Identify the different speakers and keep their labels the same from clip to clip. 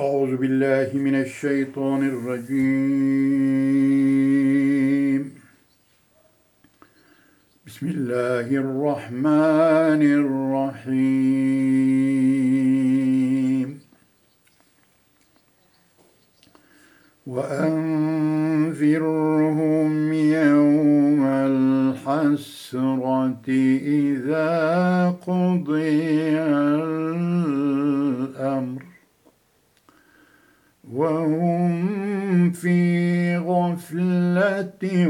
Speaker 1: أعوذ بالله من الشيطان الرجيم. بسم الله الرحمن الرحيم. وأنذرهم يوم الحسرة إذا قضي وهم في غفلة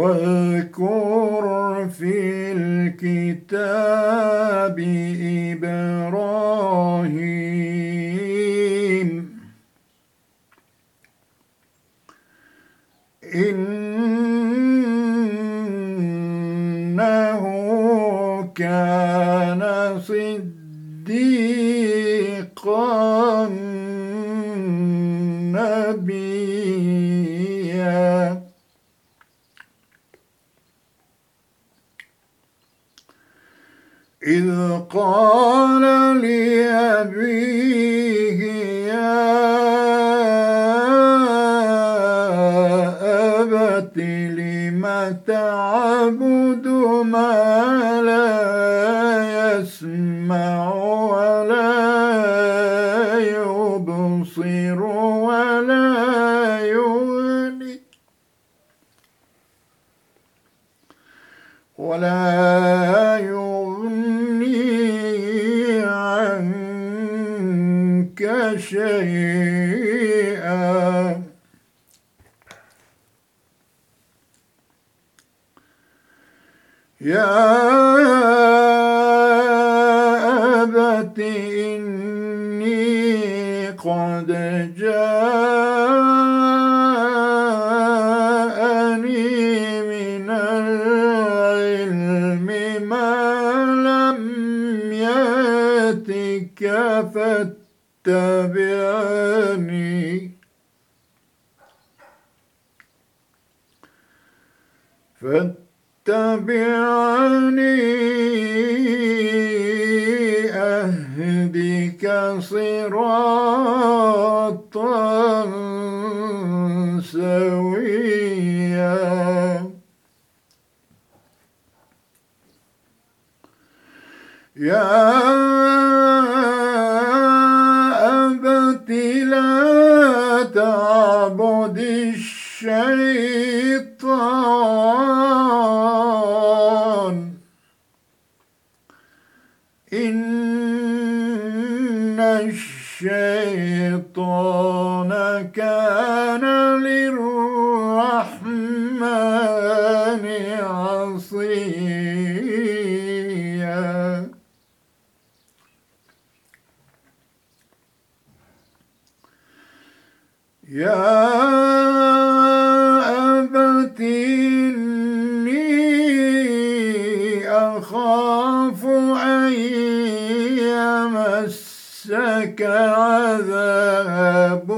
Speaker 1: واذكر شيئا. يا أبت إني قد جاءني من العلم ما لم يأتك فاتبعني فاتبعني أهدك صراطا سويا يا أبت لا تعبد الشيطان. إن الشيطان كان للرحمن عصيا. يا عذاب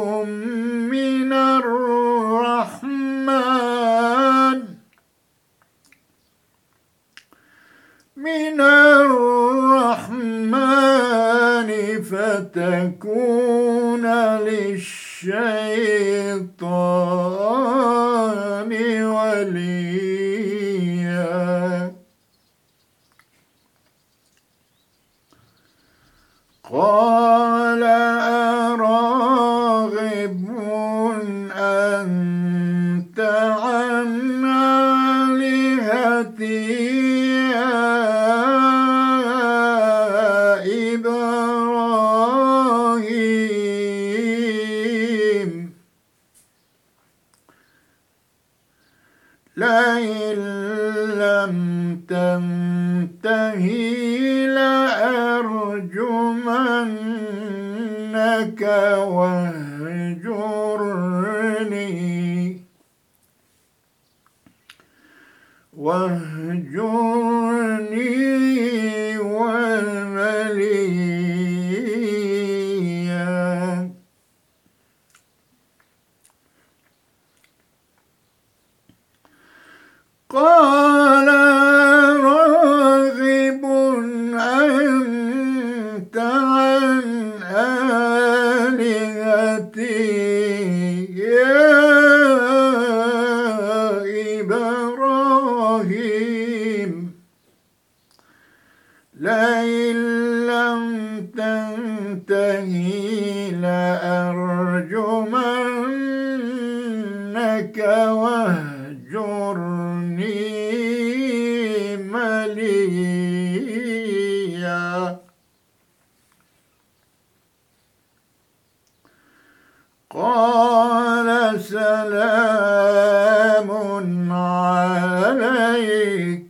Speaker 1: من الرحمن. من الرحمن فتكون للشيطان. لئن لم تنتهي لأرجمنك واهجرني. واهجرني قال قال سلام عليك.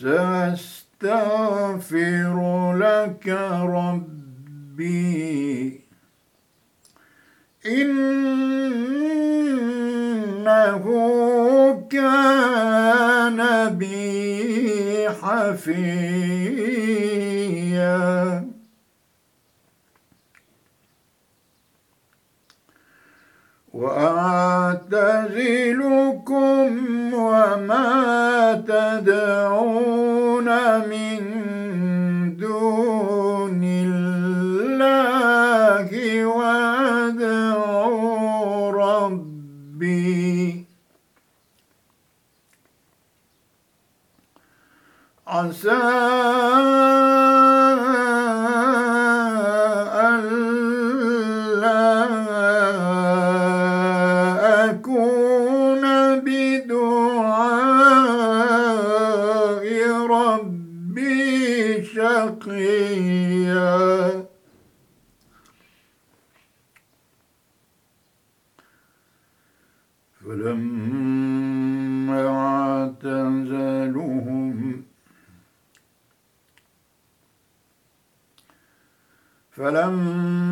Speaker 1: سأستغفر لك ربي. إنه كان بي حفيظ. فلما اعتزلهم فلما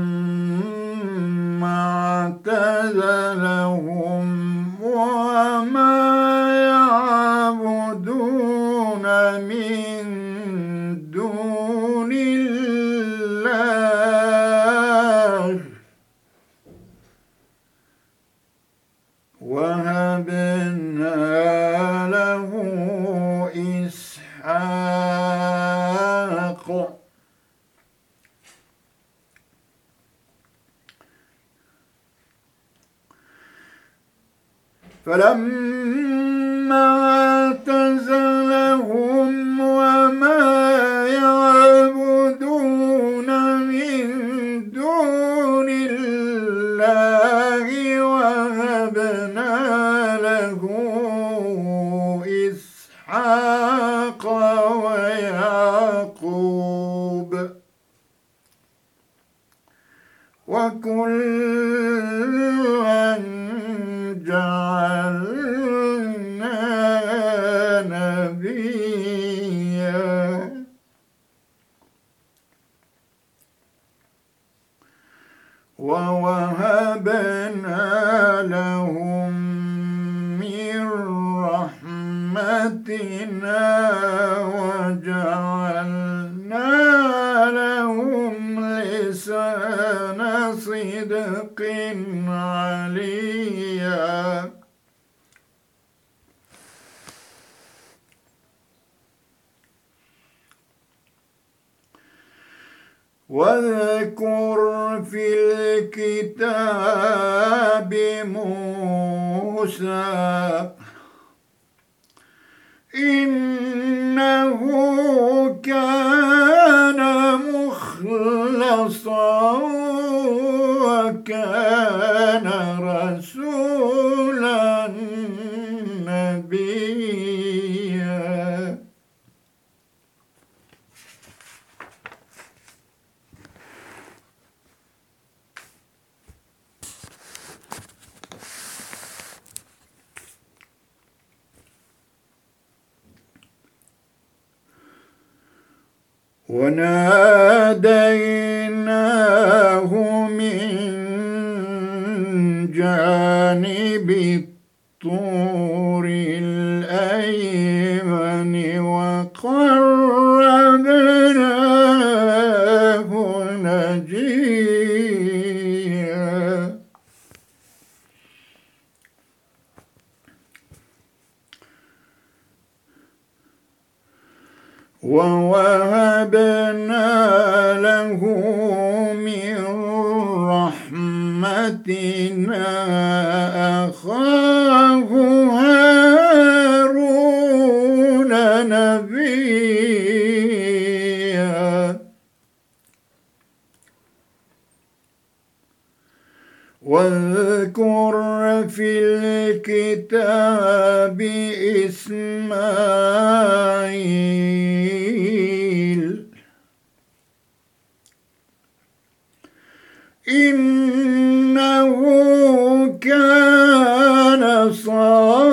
Speaker 1: وكل واذكر في الكتاب موسى إنه كان مخلصا وكان وناديت كان صالحا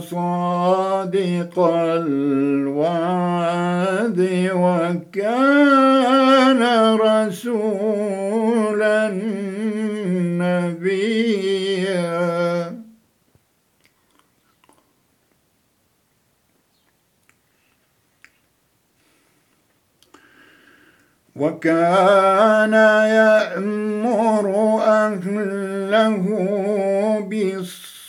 Speaker 1: صادق الوعد وكان رسولا نبيا. وكان يأمر أهله بالصلاة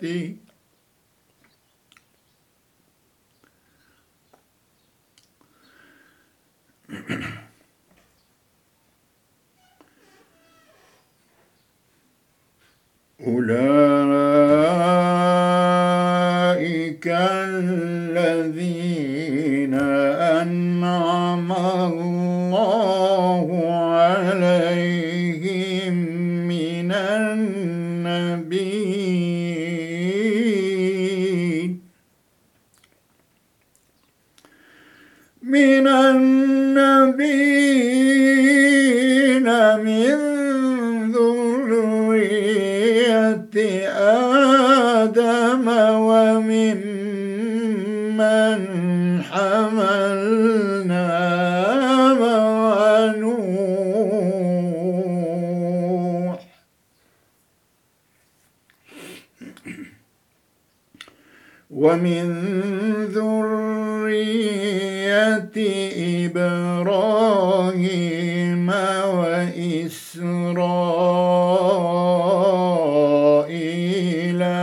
Speaker 1: The.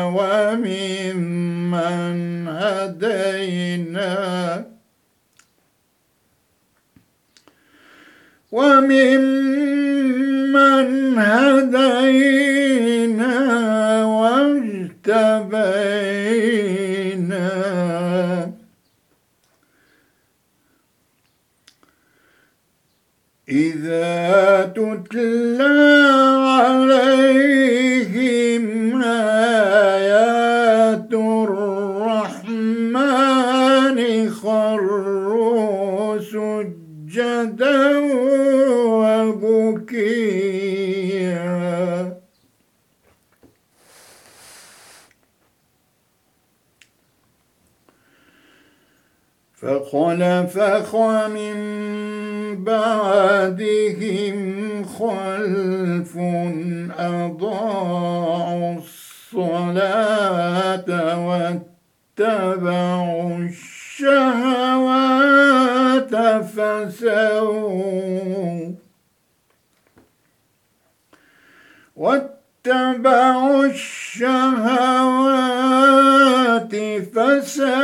Speaker 1: وممن هدينا. وممن هدينا واجتبينا. إذا تتلى عليه سجدا وبكيا فخلف من بعدهم خلف أضاعوا الصلاة واتبعوا الشيء الشهوات فسووا واتبعوا الشهوات فسووا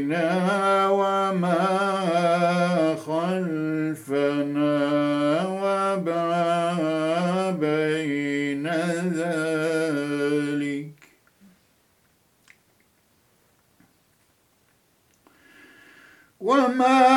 Speaker 1: بنا وما خلفنا وما بين ذلك. وما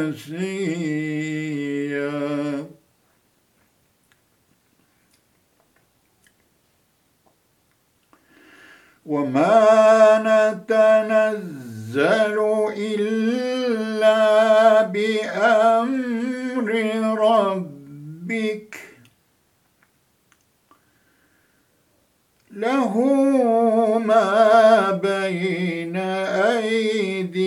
Speaker 1: نسيا وما نتنزل إلا بأمر ربك. له ما بين أيدينا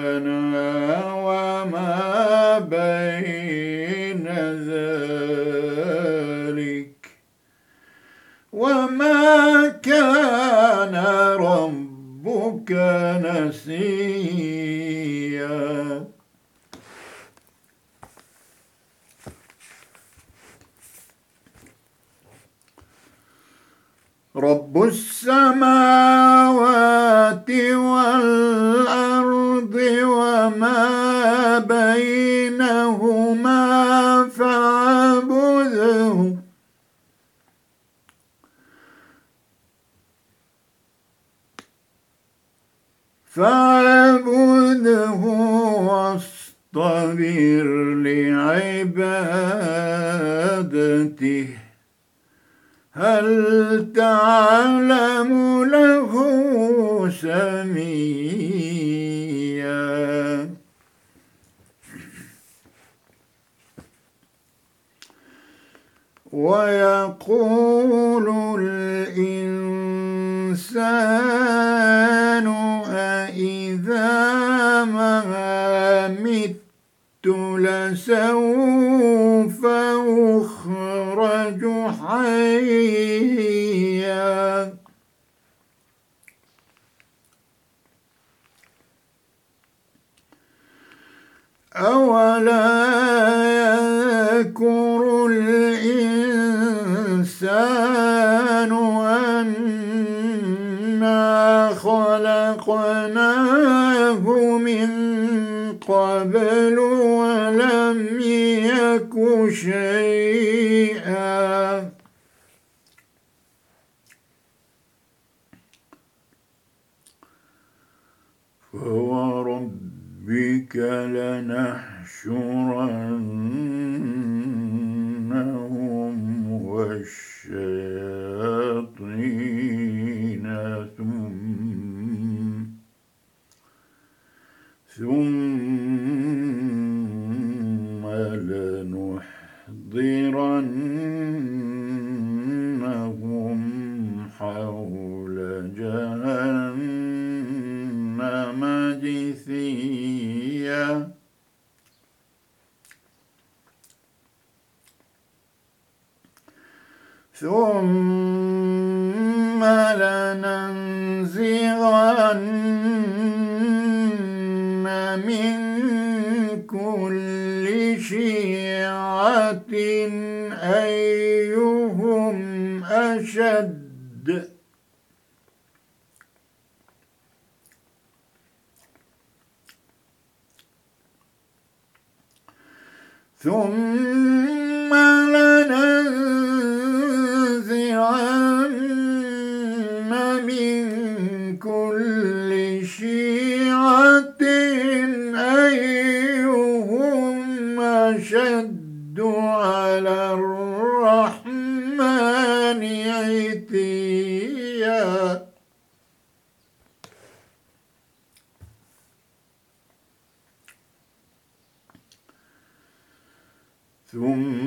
Speaker 1: خلفنا وما بين ذلك. وما كان ربك نسيا. رب السماوات والأرض وما بينهما فاعبده. فاعبده واصطبر لعبادته. هل تعلم له سميا؟ ويقول الإنسان أإذا ما مت لسوف أخرج حيا أولا يذكر الإنسان أنا خلقناه من قبل ولم يك شيئا gun ثم لننزغن من كل شيعة أيهم أشد. ثم لننزعن من كل شيعة أيهم أشد على الرحمن عتيا ثم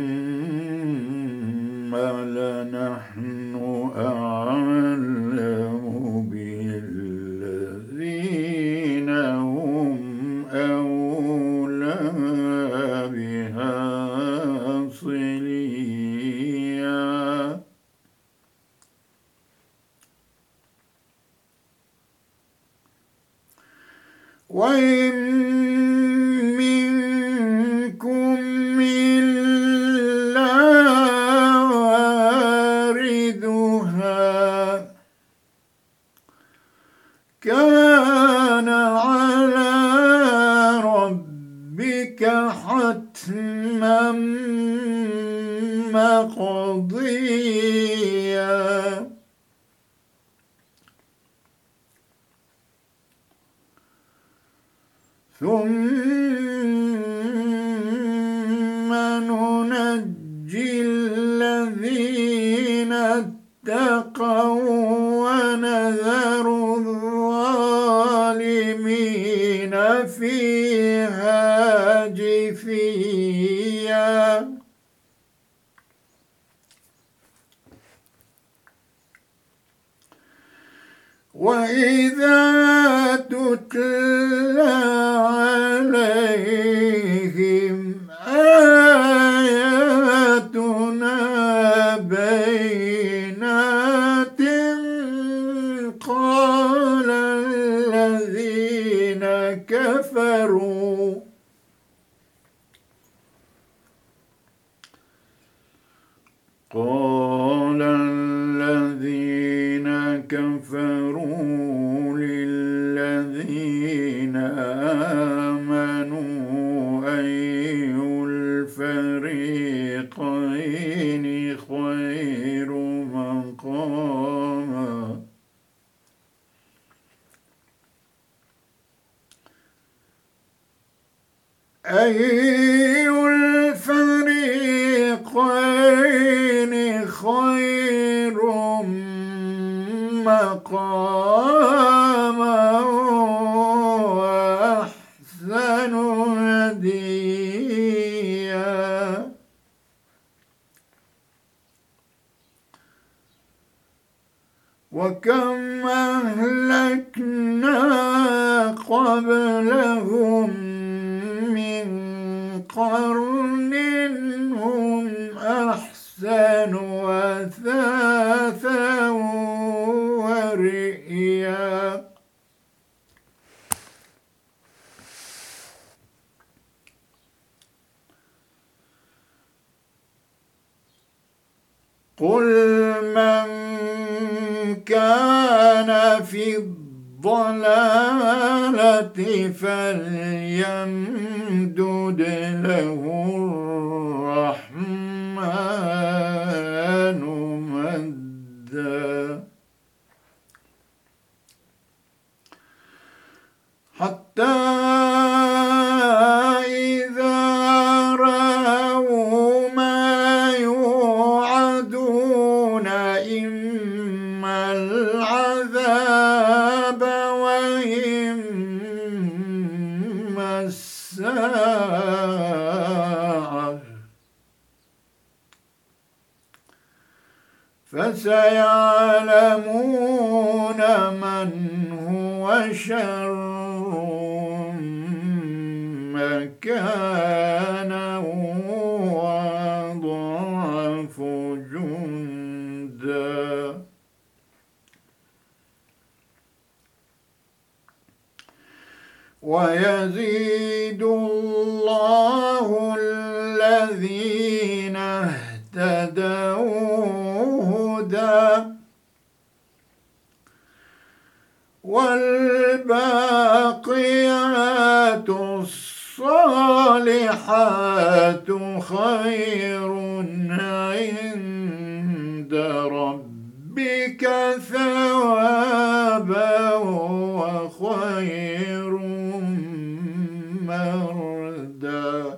Speaker 1: قال قل من كان في الضلالة فليمدد له فسيعلمون من هو شر مكانا وضعف جندا. ويزيد الله والباقيات الصالحات خير عند ربك ثوابا وخير مردا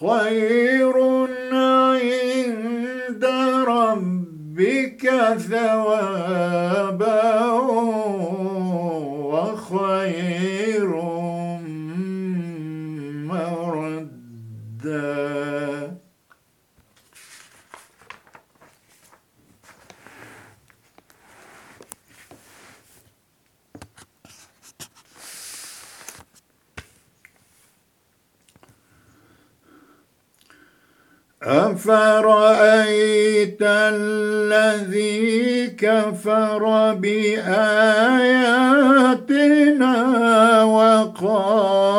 Speaker 1: خير عند ربك ثوابا وخير أفرأيت الذي كفر بآياتنا وقال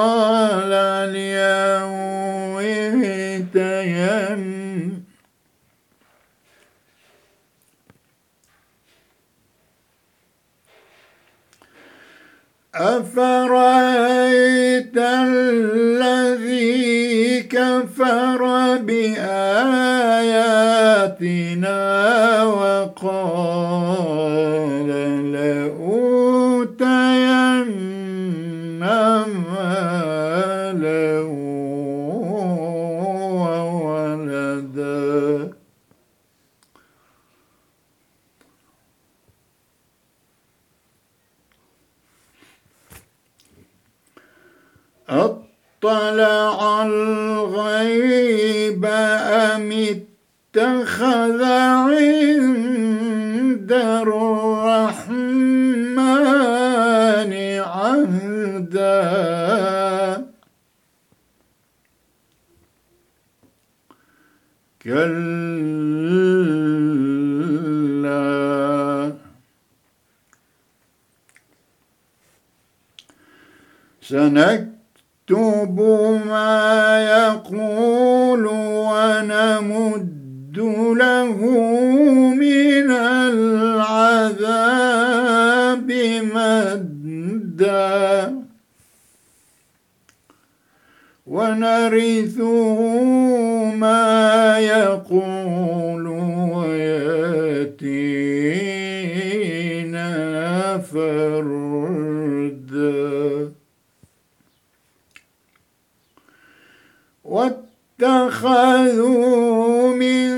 Speaker 1: أطلع الغيب أم اتخذ عند الرحمن عهدا؟ كلا. سنكتب نكتب ما يقول ونمد له من العذاب مدا. ونرثه ما يقول ويأتينا فردا واتخذوا من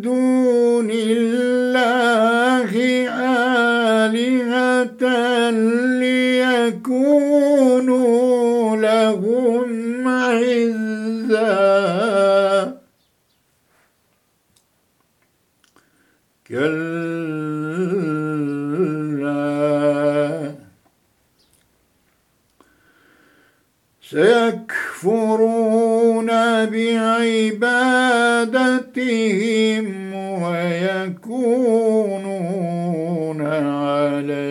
Speaker 1: دون الله آلهة ليكونوا لهم عزا. كلا. سيكفرون بعبادتهم ويكونون عليهم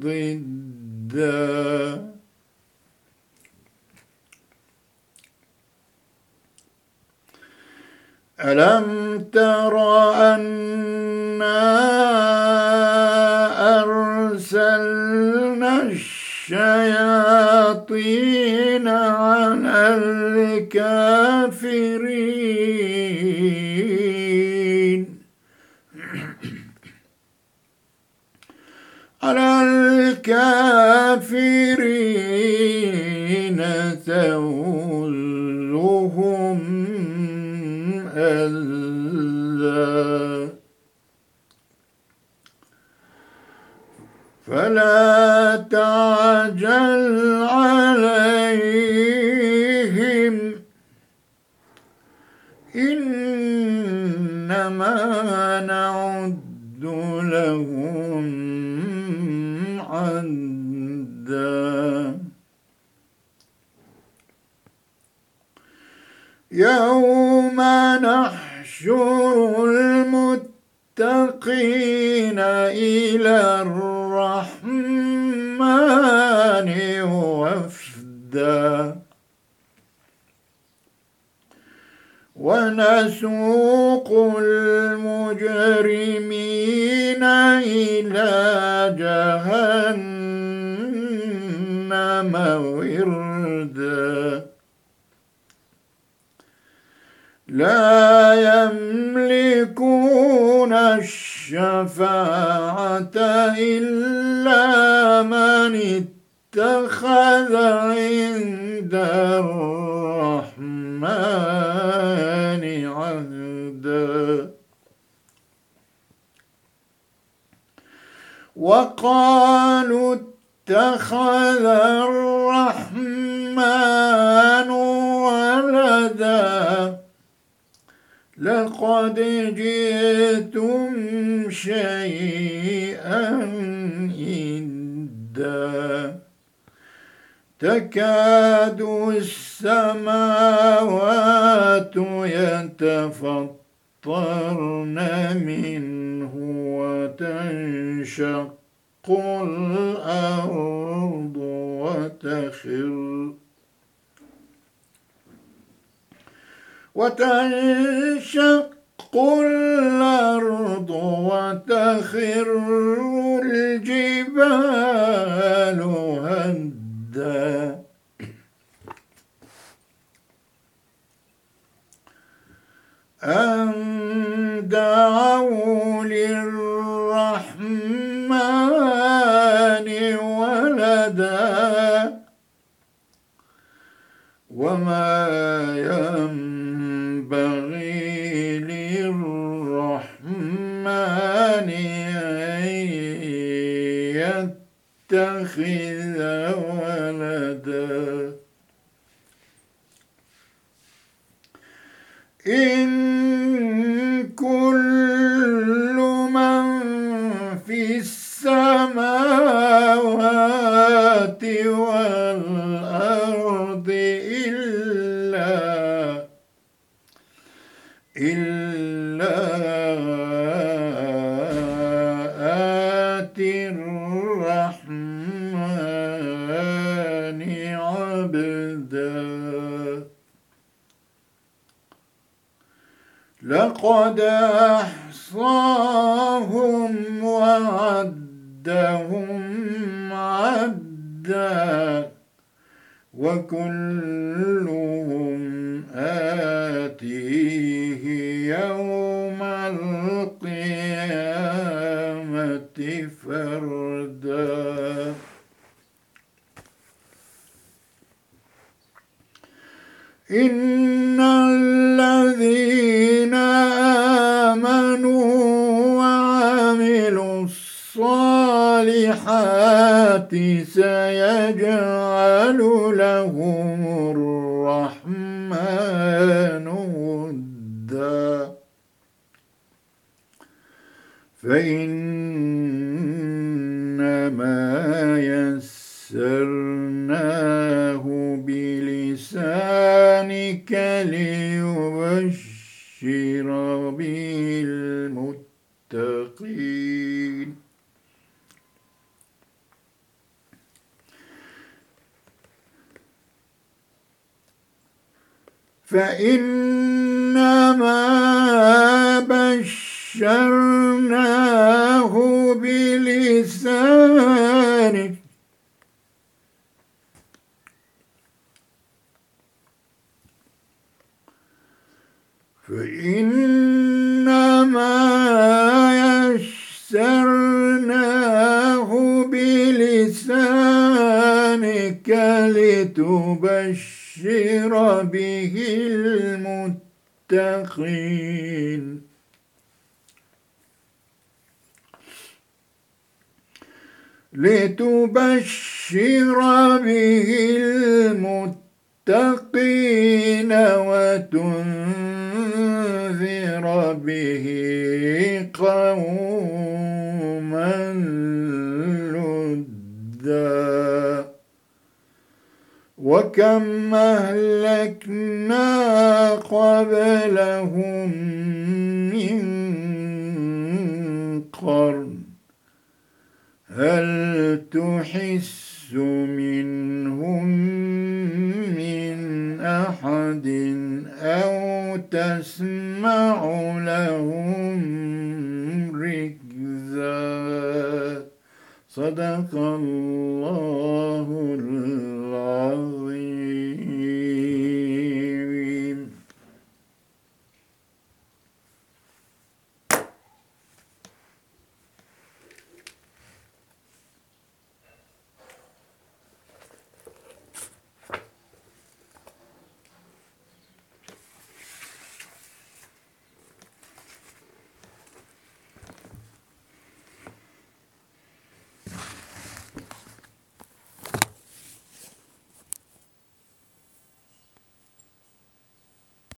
Speaker 1: ضدا ألم تر أنا أرسلنا الشياطين الكافرين. على الكافرين تولهم أذى. فلا تعجل عليهم إلى الرحمن وفدا. ونسوق المجرمين إلى جهنم وردا. لا يملكون الشفاعة إلا من اتخذ عند الرحمن عهدا. وقالوا اتخذ الرحمن لقد جئتم شيئا إدا. تكاد السماوات يتفطرن منه وتنشق الأرض وتخر وتنشق الأرض وتخر الجبال هدا. أن دعوا للرحمن ولدا؟ وما ينبغي يتخذ ولدا. إن الرحمن ودا. فإنما يسرناه بلسانك ليبشر به المتقين. فإنما بشرناه بلسانك. فإنما يسرناه بلسانك لتبشر به المتقين. لتبشر به المتقين وتنذر به قوما وكم أهلكنا قبلهم من قرن هل تحس منهم من أحد أو تسمع لهم ركزا صدق الله